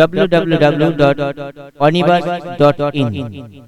www.onibus.in